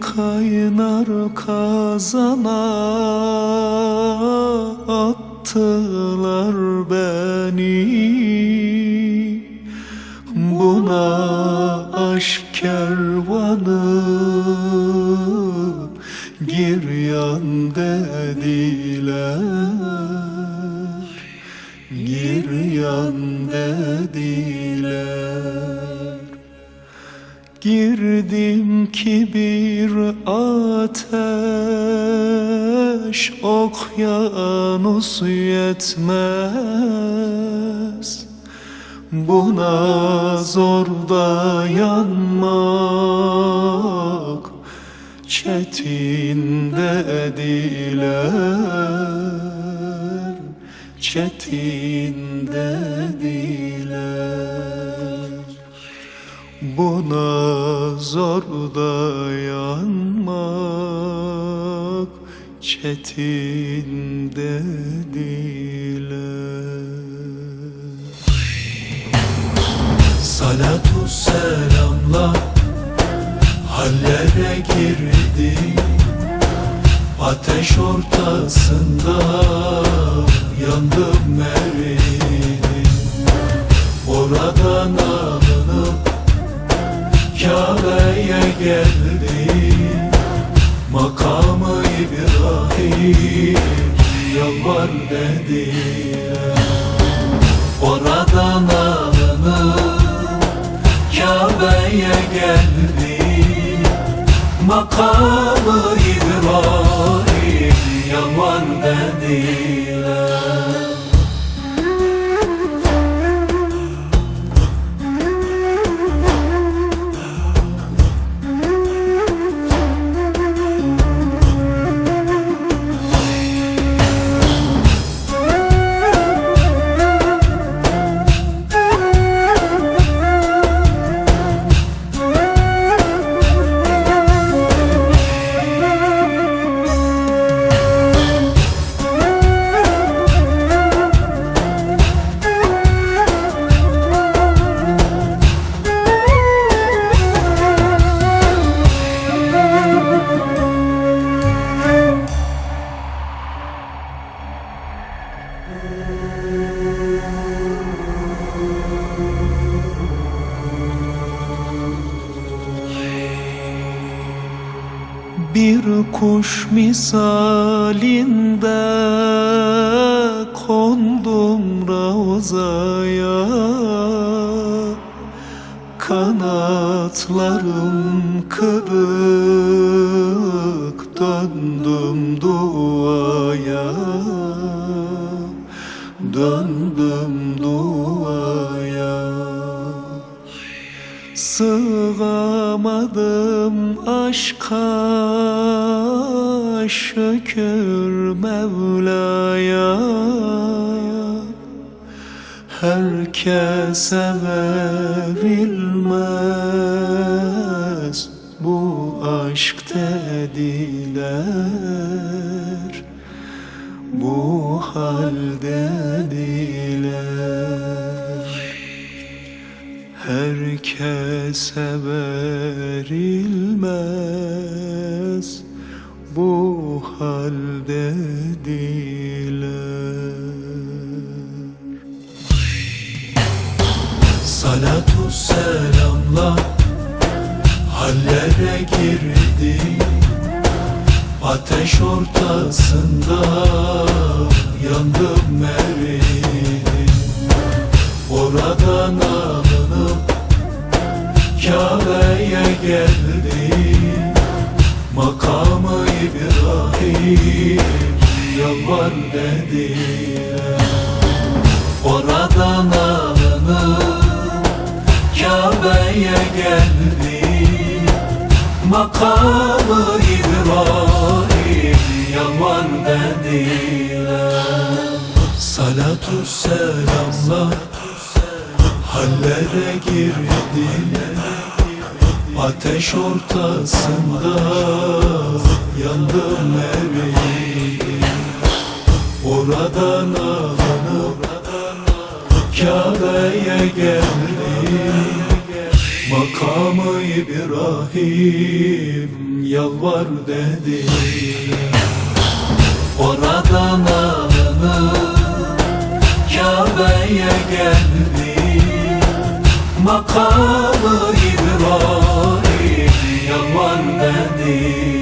kaynar kazana attılar beni. Buna aşk kervanı gir yan dediler. Gir yan dediler Girdim ki bir ateş Okyanus yetmez. Buna zor dayanmak Çetin dediler Çetin dediler Buna zor dayanmak çetin dediler. Salatu selamla hallere girdi. Ateş ortasında yandım eridim Oradan alınıp Kabe'ye geldi Makamı İbrahim Yalvar dediler. Oradan alınıp Kabe'ye geldi Makamı İbrahim Yalvar dediler Bir kuş misalinde kondum ravzaya. Kanatlarım kırık döndüm duaya Döndüm duaya Sığamadım aşka şükür Mevla'ya. Herkese verilmez bu aşk dediler. Bu hal dediler. Herkese verilmez bu hal dediler Salatu selamla hallere girdi. Ateş ortasında yandım eridim Oradan alınıp Kabe'ye geldi. Makamı İbrahim Yalvar dediler Oradan alınıp Kabe'ye geldi Makamı İbrahim. Yalvar dediler Salatu selamlar Hallere girdiler Ateş ortasında yandım eridim Oradan alınıp Kabe'ye geldim. Makamı İbrahim yalvar dedi. Oradan alınıp Kabe'ye geldi Makamı Yalvar dedi